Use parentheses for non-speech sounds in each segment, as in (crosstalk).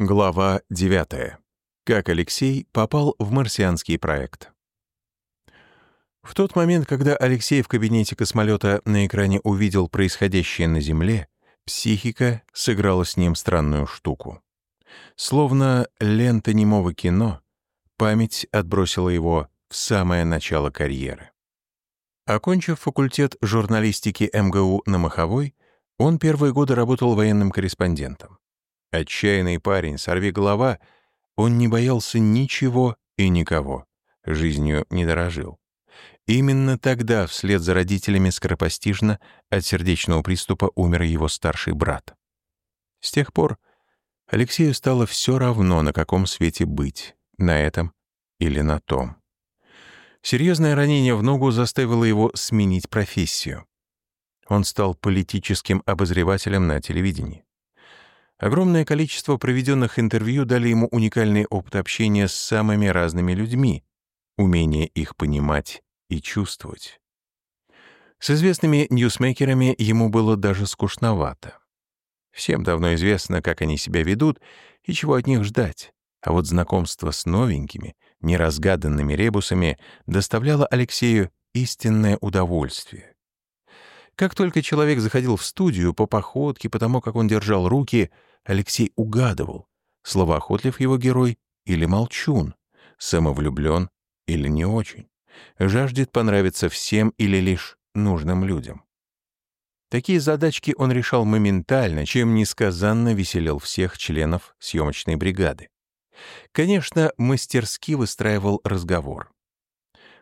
Глава 9. Как Алексей попал в марсианский проект. В тот момент, когда Алексей в кабинете космолета на экране увидел происходящее на Земле, психика сыграла с ним странную штуку. Словно лента немого кино, память отбросила его в самое начало карьеры. Окончив факультет журналистики МГУ на Маховой, он первые годы работал военным корреспондентом. Отчаянный парень, сорви голова, он не боялся ничего и никого, жизнью не дорожил. Именно тогда, вслед за родителями скоропостижно, от сердечного приступа умер его старший брат. С тех пор Алексею стало все равно, на каком свете быть, на этом или на том. Серьезное ранение в ногу заставило его сменить профессию. Он стал политическим обозревателем на телевидении. Огромное количество проведенных интервью дали ему уникальный опыт общения с самыми разными людьми, умение их понимать и чувствовать. С известными ньюсмейкерами ему было даже скучновато. Всем давно известно, как они себя ведут и чего от них ждать, а вот знакомство с новенькими, неразгаданными ребусами доставляло Алексею истинное удовольствие. Как только человек заходил в студию по походке, по тому, как он держал руки — Алексей угадывал, словоохотлив его герой или молчун, самовлюблен или не очень, жаждет понравиться всем или лишь нужным людям. Такие задачки он решал моментально, чем несказанно веселил всех членов съемочной бригады. Конечно, мастерски выстраивал разговор.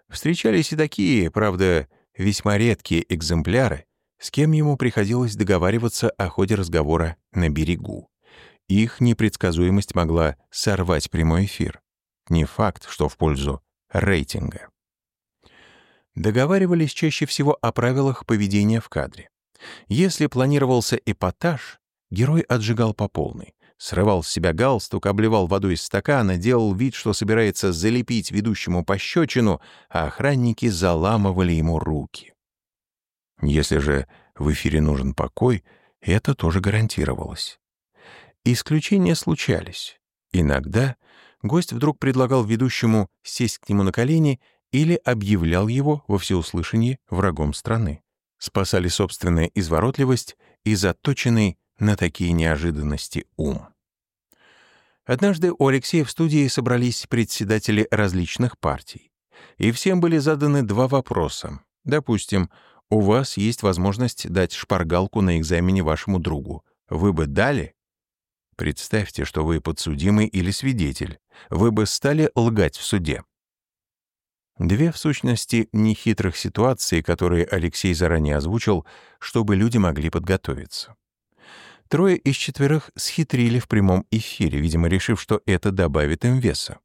Встречались и такие, правда, весьма редкие экземпляры, с кем ему приходилось договариваться о ходе разговора на берегу. Их непредсказуемость могла сорвать прямой эфир. Не факт, что в пользу рейтинга. Договаривались чаще всего о правилах поведения в кадре. Если планировался эпатаж, герой отжигал по полной. Срывал с себя галстук, обливал водой из стакана, делал вид, что собирается залепить ведущему пощечину, а охранники заламывали ему руки. Если же в эфире нужен покой, это тоже гарантировалось. Исключения случались. Иногда гость вдруг предлагал ведущему сесть к нему на колени или объявлял его во всеуслышание врагом страны. Спасали собственная изворотливость и заточенный на такие неожиданности ум. Однажды у Алексея в студии собрались председатели различных партий. И всем были заданы два вопроса. Допустим, у вас есть возможность дать шпаргалку на экзамене вашему другу. Вы бы дали? Представьте, что вы подсудимый или свидетель. Вы бы стали лгать в суде. Две, в сущности, нехитрых ситуации, которые Алексей заранее озвучил, чтобы люди могли подготовиться. Трое из четверых схитрили в прямом эфире, видимо, решив, что это добавит им веса.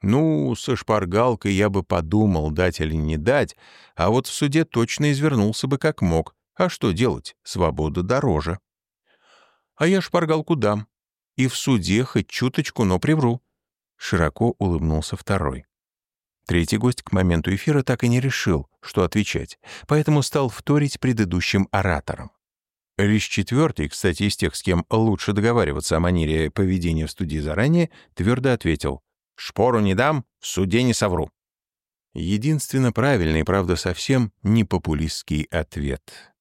Ну, со шпаргалкой я бы подумал, дать или не дать, а вот в суде точно извернулся бы как мог. А что делать? Свобода дороже. А я шпаргалку дам. И в суде хоть чуточку, но привру. Широко улыбнулся второй. Третий гость к моменту эфира так и не решил, что отвечать, поэтому стал вторить предыдущим ораторам. Лишь четвертый, кстати, из тех, с кем лучше договариваться о манере поведения в студии заранее, твердо ответил Шпору не дам, в суде не совру. Единственно правильный, правда, совсем не популистский ответ.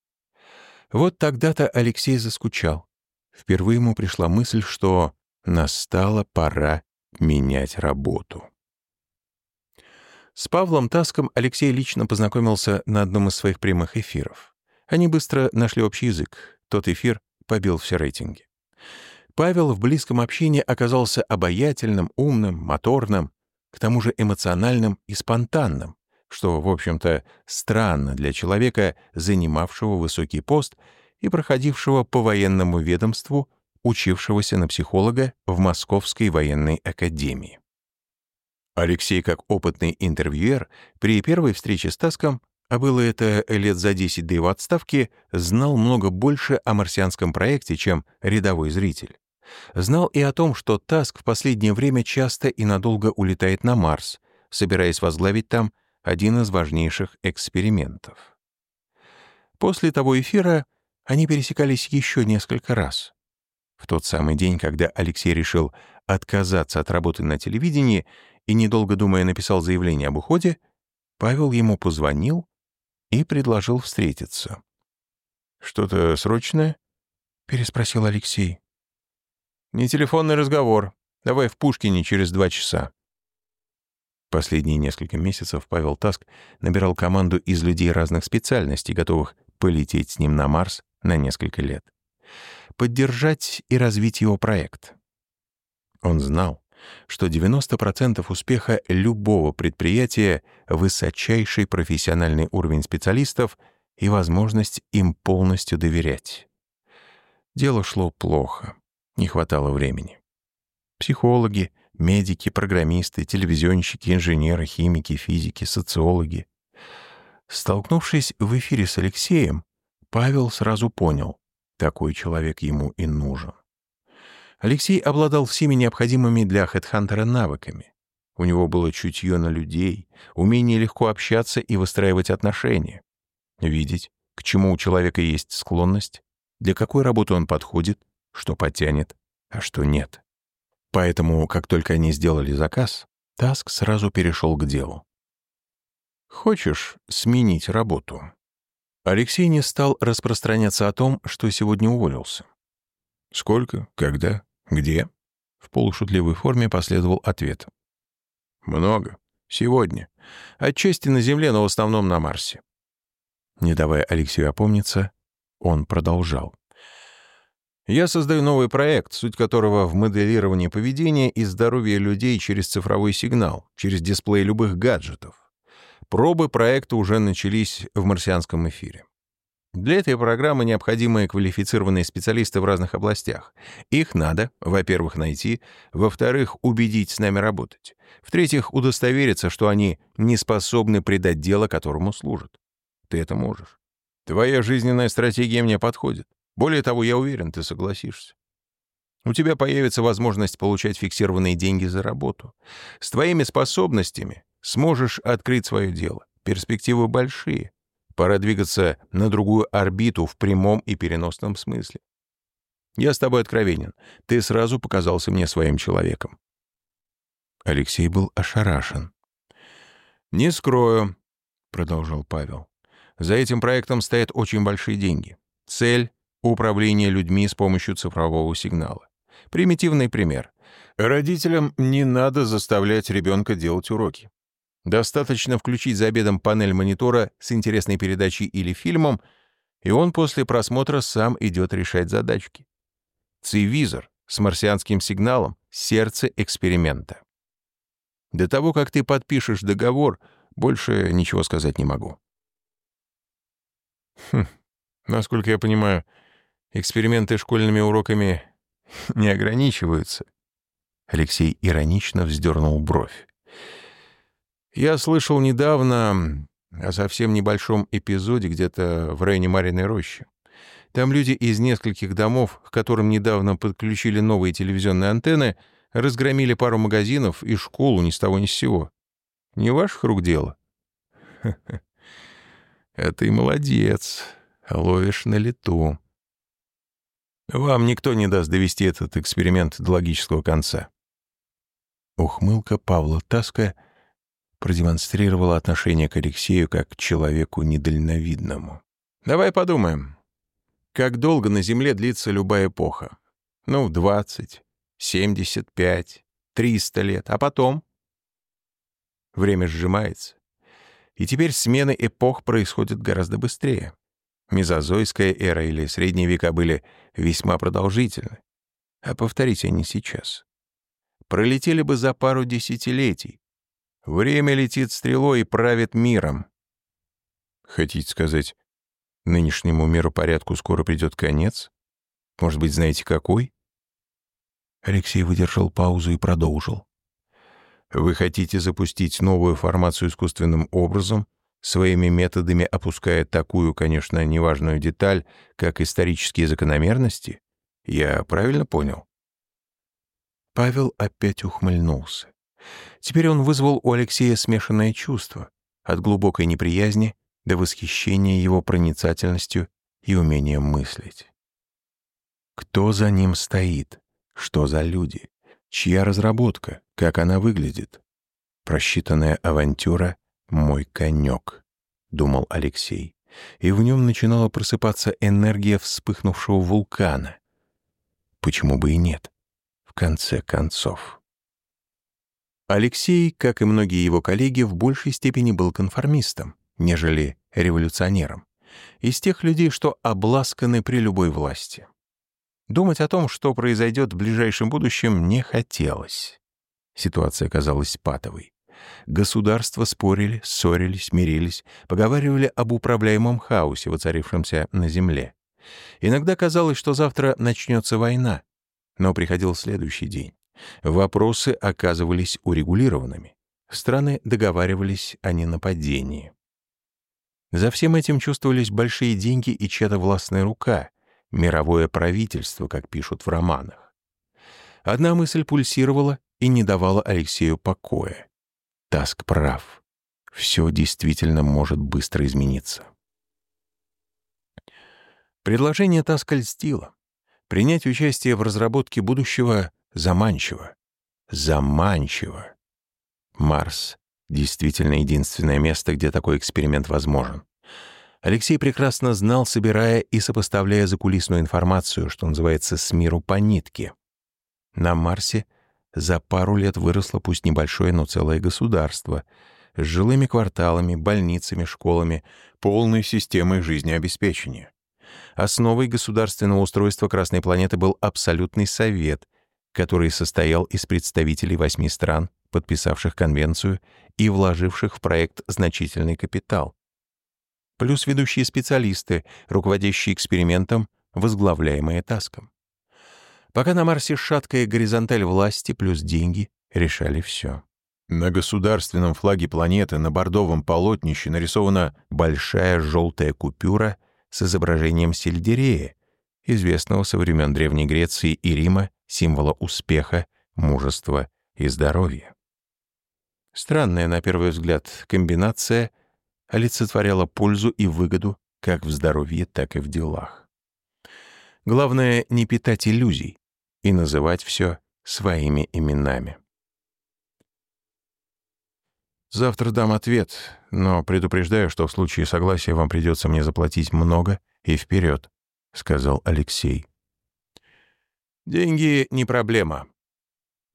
Вот тогда-то Алексей заскучал. Впервые ему пришла мысль, что настала пора менять работу. С Павлом Таском Алексей лично познакомился на одном из своих прямых эфиров. Они быстро нашли общий язык. Тот эфир побил все рейтинги. Павел в близком общении оказался обаятельным, умным, моторным, к тому же эмоциональным и спонтанным, что, в общем-то, странно для человека, занимавшего высокий пост и проходившего по военному ведомству, учившегося на психолога в Московской военной академии. Алексей, как опытный интервьюер, при первой встрече с Таском, а было это лет за 10 до его отставки, знал много больше о марсианском проекте, чем рядовой зритель. Знал и о том, что Таск в последнее время часто и надолго улетает на Марс, собираясь возглавить там один из важнейших экспериментов. После того эфира они пересекались еще несколько раз. В тот самый день, когда Алексей решил отказаться от работы на телевидении и, недолго думая, написал заявление об уходе, Павел ему позвонил и предложил встретиться. «Что-то срочное?» — переспросил Алексей. «Не телефонный разговор. Давай в Пушкине через два часа». Последние несколько месяцев Павел Таск набирал команду из людей разных специальностей, готовых полететь с ним на Марс на несколько лет. Поддержать и развить его проект. Он знал, что 90% успеха любого предприятия — высочайший профессиональный уровень специалистов и возможность им полностью доверять. Дело шло плохо, не хватало времени. Психологи, медики, программисты, телевизионщики, инженеры, химики, физики, социологи. Столкнувшись в эфире с Алексеем, Павел сразу понял, такой человек ему и нужен. Алексей обладал всеми необходимыми для хедхантера навыками. У него было чутье на людей, умение легко общаться и выстраивать отношения. Видеть, к чему у человека есть склонность, для какой работы он подходит, что потянет, а что нет. Поэтому, как только они сделали заказ, Таск сразу перешел к делу. «Хочешь сменить работу?» Алексей не стал распространяться о том, что сегодня уволился. «Сколько? Когда? Где?» В полушутливой форме последовал ответ. «Много. Сегодня. Отчасти на Земле, но в основном на Марсе». Не давая Алексею опомниться, он продолжал. Я создаю новый проект, суть которого в моделировании поведения и здоровья людей через цифровой сигнал, через дисплей любых гаджетов. Пробы проекта уже начались в марсианском эфире. Для этой программы необходимы квалифицированные специалисты в разных областях. Их надо, во-первых, найти, во-вторых, убедить с нами работать, в-третьих, удостовериться, что они не способны предать дело, которому служат. Ты это можешь. Твоя жизненная стратегия мне подходит. Более того, я уверен, ты согласишься. У тебя появится возможность получать фиксированные деньги за работу. С твоими способностями сможешь открыть свое дело. Перспективы большие. Пора двигаться на другую орбиту в прямом и переносном смысле. Я с тобой откровенен. Ты сразу показался мне своим человеком. Алексей был ошарашен. «Не скрою», — продолжал Павел. «За этим проектом стоят очень большие деньги. Цель Управление людьми с помощью цифрового сигнала. Примитивный пример. Родителям не надо заставлять ребенка делать уроки. Достаточно включить за обедом панель монитора с интересной передачей или фильмом, и он после просмотра сам идет решать задачки. Цивизор с марсианским сигналом — сердце эксперимента. До того, как ты подпишешь договор, больше ничего сказать не могу. Хм, насколько я понимаю, Эксперименты школьными уроками (laughs) не ограничиваются. Алексей иронично вздернул бровь. Я слышал недавно о совсем небольшом эпизоде где-то в районе Мариной рощи. Там люди из нескольких домов, к которым недавно подключили новые телевизионные антенны, разгромили пару магазинов и школу ни с того ни с сего. Не ваших рук дело? (laughs) А ты молодец, ловишь на лету. Вам никто не даст довести этот эксперимент до логического конца. Ухмылка Павла Таска продемонстрировала отношение к Алексею как к человеку недальновидному. Давай подумаем, как долго на Земле длится любая эпоха? Ну, 20, 75, 300 лет, а потом? Время сжимается. И теперь смены эпох происходят гораздо быстрее. Мезозойская эра или средние века были весьма продолжительны. А повторите они сейчас. Пролетели бы за пару десятилетий. Время летит стрелой и правит миром. Хотите сказать, нынешнему миру порядку скоро придет конец? Может быть, знаете какой? Алексей выдержал паузу и продолжил. Вы хотите запустить новую формацию искусственным образом, своими методами опуская такую, конечно, неважную деталь, как исторические закономерности? Я правильно понял? Павел опять ухмыльнулся. Теперь он вызвал у Алексея смешанное чувство, от глубокой неприязни до восхищения его проницательностью и умением мыслить. Кто за ним стоит? Что за люди? Чья разработка? Как она выглядит? Просчитанная авантюра — мой конек, — думал Алексей. И в нем начинала просыпаться энергия вспыхнувшего вулкана. Почему бы и нет? В конце концов. Алексей, как и многие его коллеги, в большей степени был конформистом, нежели революционером. Из тех людей, что обласканы при любой власти. Думать о том, что произойдет в ближайшем будущем, не хотелось. Ситуация казалась патовой. Государства спорили, ссорились, мирились, поговаривали об управляемом хаосе, воцарившемся на земле. Иногда казалось, что завтра начнется война, но приходил следующий день. Вопросы оказывались урегулированными. Страны договаривались о ненападении. За всем этим чувствовались большие деньги и чья-то властная рука, мировое правительство, как пишут в романах. Одна мысль пульсировала и не давала Алексею покоя. Таск прав. Все действительно может быстро измениться. Предложение Таска льстило. Принять участие в разработке будущего заманчиво. Заманчиво. Марс — действительно единственное место, где такой эксперимент возможен. Алексей прекрасно знал, собирая и сопоставляя закулисную информацию, что называется, с миру по нитке. На Марсе за пару лет выросло пусть небольшое, но целое государство с жилыми кварталами, больницами, школами, полной системой жизнеобеспечения. Основой государственного устройства Красной планеты был абсолютный совет, который состоял из представителей восьми стран, подписавших конвенцию и вложивших в проект значительный капитал. Плюс ведущие специалисты, руководящие экспериментом, возглавляемые Таском. Пока на Марсе шаткая горизонталь власти плюс деньги решали все. На государственном флаге планеты на бордовом полотнище нарисована большая желтая купюра с изображением сельдерея, известного со времен Древней Греции и Рима символа успеха, мужества и здоровья. Странная, на первый взгляд, комбинация олицетворяла пользу и выгоду как в здоровье, так и в делах. Главное — не питать иллюзий и называть все своими именами. Завтра дам ответ, но предупреждаю, что в случае согласия вам придется мне заплатить много и вперед, сказал Алексей. Деньги не проблема.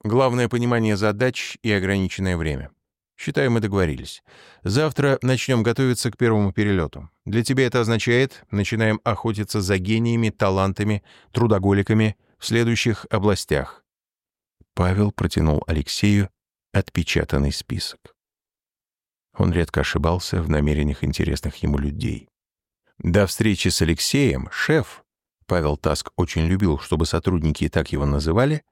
Главное — понимание задач и ограниченное время. Считаю, мы договорились. Завтра начнем готовиться к первому перелету. Для тебя это означает, начинаем охотиться за гениями, талантами, трудоголиками в следующих областях. Павел протянул Алексею отпечатанный список. Он редко ошибался в намерениях интересных ему людей. До встречи с Алексеем шеф, Павел Таск очень любил, чтобы сотрудники так его называли,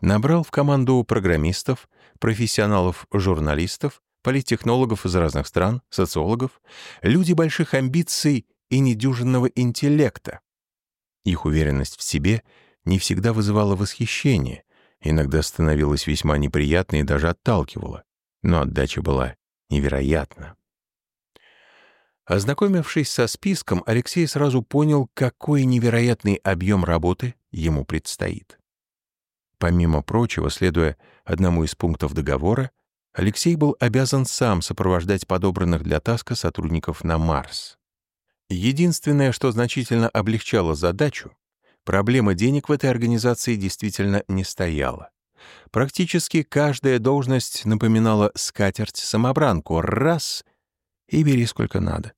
набрал в команду программистов, профессионалов-журналистов, политтехнологов из разных стран, социологов, люди больших амбиций и недюжинного интеллекта. Их уверенность в себе не всегда вызывала восхищение, иногда становилась весьма неприятной и даже отталкивала, но отдача была невероятна. Ознакомившись со списком, Алексей сразу понял, какой невероятный объем работы ему предстоит. Помимо прочего, следуя одному из пунктов договора, Алексей был обязан сам сопровождать подобранных для таска сотрудников на Марс. Единственное, что значительно облегчало задачу, проблема денег в этой организации действительно не стояла. Практически каждая должность напоминала скатерть-самобранку. Раз — и бери сколько надо.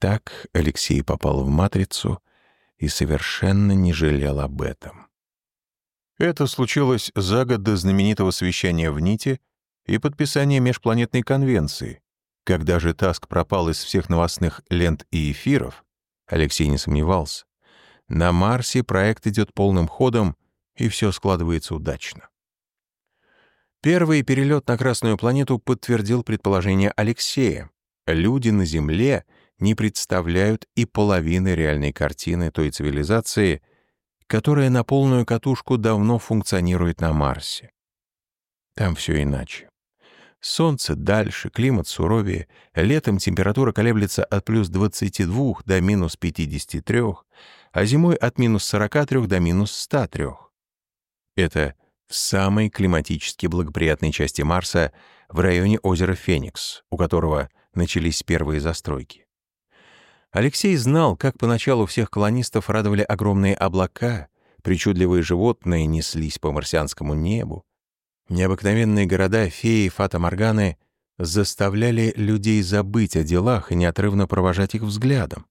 Так Алексей попал в «Матрицу» и совершенно не жалел об этом. Это случилось за год до знаменитого совещания в НИТе и подписания межпланетной конвенции. Когда же Таск пропал из всех новостных лент и эфиров, Алексей не сомневался. На Марсе проект идет полным ходом, и все складывается удачно. Первый перелет на Красную планету подтвердил предположение Алексея. Люди на Земле не представляют и половины реальной картины той цивилизации, которая на полную катушку давно функционирует на Марсе. Там все иначе. Солнце дальше, климат суровее, летом температура колеблется от плюс 22 до минус 53, а зимой от минус 43 до минус 103. Это в самой климатически благоприятной части Марса в районе озера Феникс, у которого начались первые застройки. Алексей знал, как поначалу всех колонистов радовали огромные облака, причудливые животные неслись по марсианскому небу, необыкновенные города феи Фата-Морганы заставляли людей забыть о делах и неотрывно провожать их взглядом.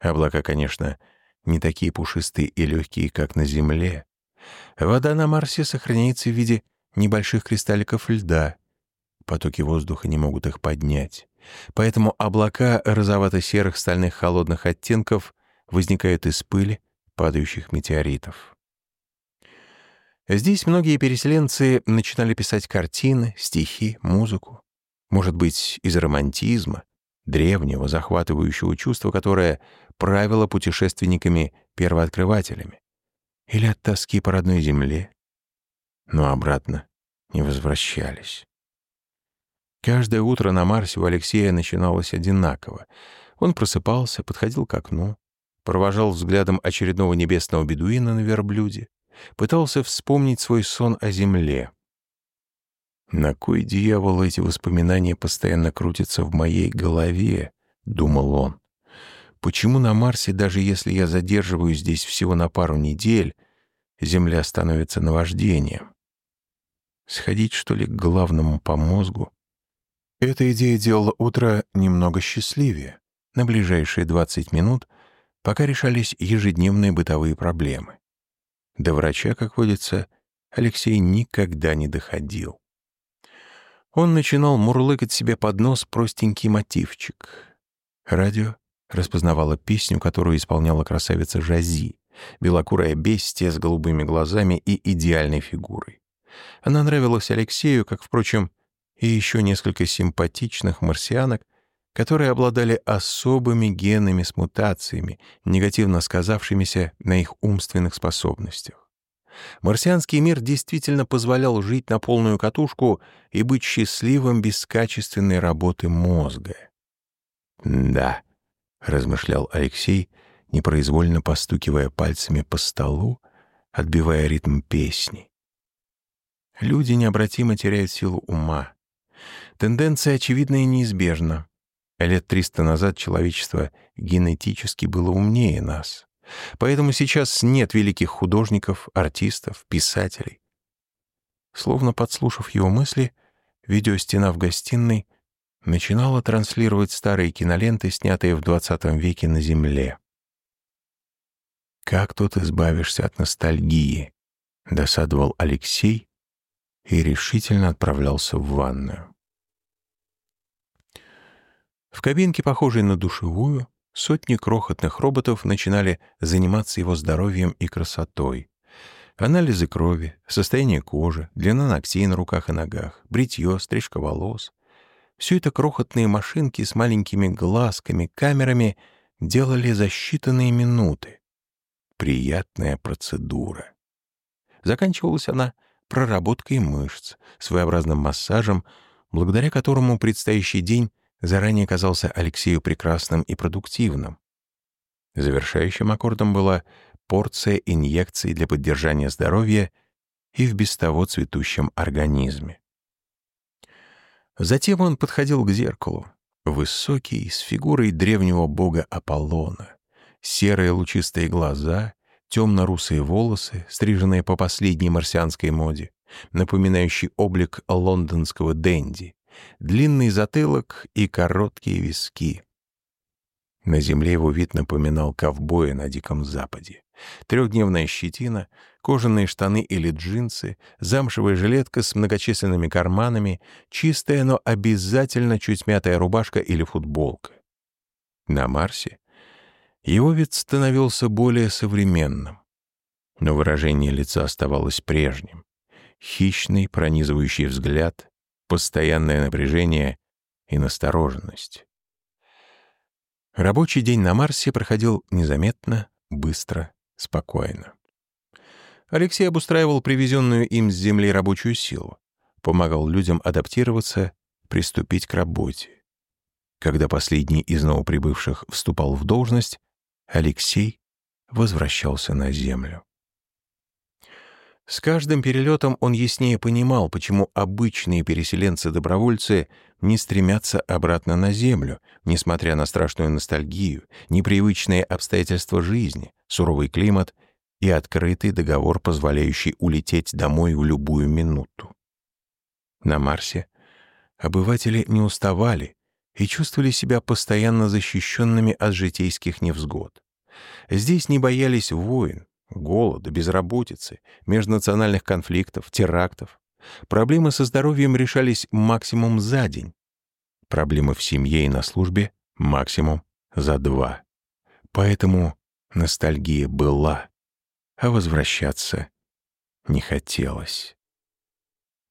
Облака, конечно, не такие пушистые и легкие, как на Земле. Вода на Марсе сохраняется в виде небольших кристалликов льда. Потоки воздуха не могут их поднять. Поэтому облака розовато-серых стальных холодных оттенков возникают из пыли падающих метеоритов. Здесь многие переселенцы начинали писать картины, стихи, музыку. Может быть, из романтизма, древнего захватывающего чувства, которое правило путешественниками-первооткрывателями. Или от тоски по родной земле. Но обратно не возвращались. Каждое утро на Марсе у Алексея начиналось одинаково. Он просыпался, подходил к окну, провожал взглядом очередного небесного бедуина на верблюде, пытался вспомнить свой сон о земле. «На кой дьявол эти воспоминания постоянно крутятся в моей голове?» — думал он. «Почему на Марсе, даже если я задерживаюсь здесь всего на пару недель, Земля становится наваждением? Сходить, что ли, к главному по мозгу эта идея делала утро немного счастливее. На ближайшие 20 минут, пока решались ежедневные бытовые проблемы. До врача, как водится, Алексей никогда не доходил. Он начинал мурлыкать себе под нос простенький мотивчик. Радио распознавало песню, которую исполняла красавица Жази, белокурая бестия с голубыми глазами и идеальной фигурой. Она нравилась Алексею, как, впрочем, и еще несколько симпатичных марсианок, которые обладали особыми генами с мутациями, негативно сказавшимися на их умственных способностях. Марсианский мир действительно позволял жить на полную катушку и быть счастливым без качественной работы мозга. «Да», — размышлял Алексей, непроизвольно постукивая пальцами по столу, отбивая ритм песни. Люди необратимо теряют силу ума. Тенденция очевидна и неизбежна. Лет триста назад человечество генетически было умнее нас. Поэтому сейчас нет великих художников, артистов, писателей. Словно подслушав его мысли, видеостена в гостиной начинала транслировать старые киноленты, снятые в XX веке на Земле. «Как тут избавишься от ностальгии?» — досадовал Алексей и решительно отправлялся в ванную. В кабинке, похожей на душевую, сотни крохотных роботов начинали заниматься его здоровьем и красотой. Анализы крови, состояние кожи, длина ногтей на руках и ногах, бритье, стрижка волос. Все это крохотные машинки с маленькими глазками, камерами делали за считанные минуты. Приятная процедура. Заканчивалась она проработкой мышц, своеобразным массажем, благодаря которому предстоящий день заранее казался Алексею прекрасным и продуктивным. Завершающим аккордом была порция инъекций для поддержания здоровья и в без того цветущем организме. Затем он подходил к зеркалу, высокий, с фигурой древнего бога Аполлона, серые лучистые глаза, темно-русые волосы, стриженные по последней марсианской моде, напоминающий облик лондонского денди, длинный затылок и короткие виски. На земле его вид напоминал ковбоя на Диком Западе. Трехдневная щетина, кожаные штаны или джинсы, замшевая жилетка с многочисленными карманами, чистая, но обязательно чуть мятая рубашка или футболка. На Марсе его вид становился более современным, но выражение лица оставалось прежним. Хищный, пронизывающий взгляд, постоянное напряжение и настороженность. Рабочий день на Марсе проходил незаметно, быстро, спокойно. Алексей обустраивал привезенную им с Земли рабочую силу, помогал людям адаптироваться, приступить к работе. Когда последний из новоприбывших вступал в должность, Алексей возвращался на Землю. С каждым перелетом он яснее понимал, почему обычные переселенцы-добровольцы не стремятся обратно на Землю, несмотря на страшную ностальгию, непривычные обстоятельства жизни, суровый климат и открытый договор, позволяющий улететь домой в любую минуту. На Марсе обыватели не уставали и чувствовали себя постоянно защищенными от житейских невзгод. Здесь не боялись войн, голода, безработицы, межнациональных конфликтов, терактов. Проблемы со здоровьем решались максимум за день. Проблемы в семье и на службе максимум за два. Поэтому ностальгия была, а возвращаться не хотелось.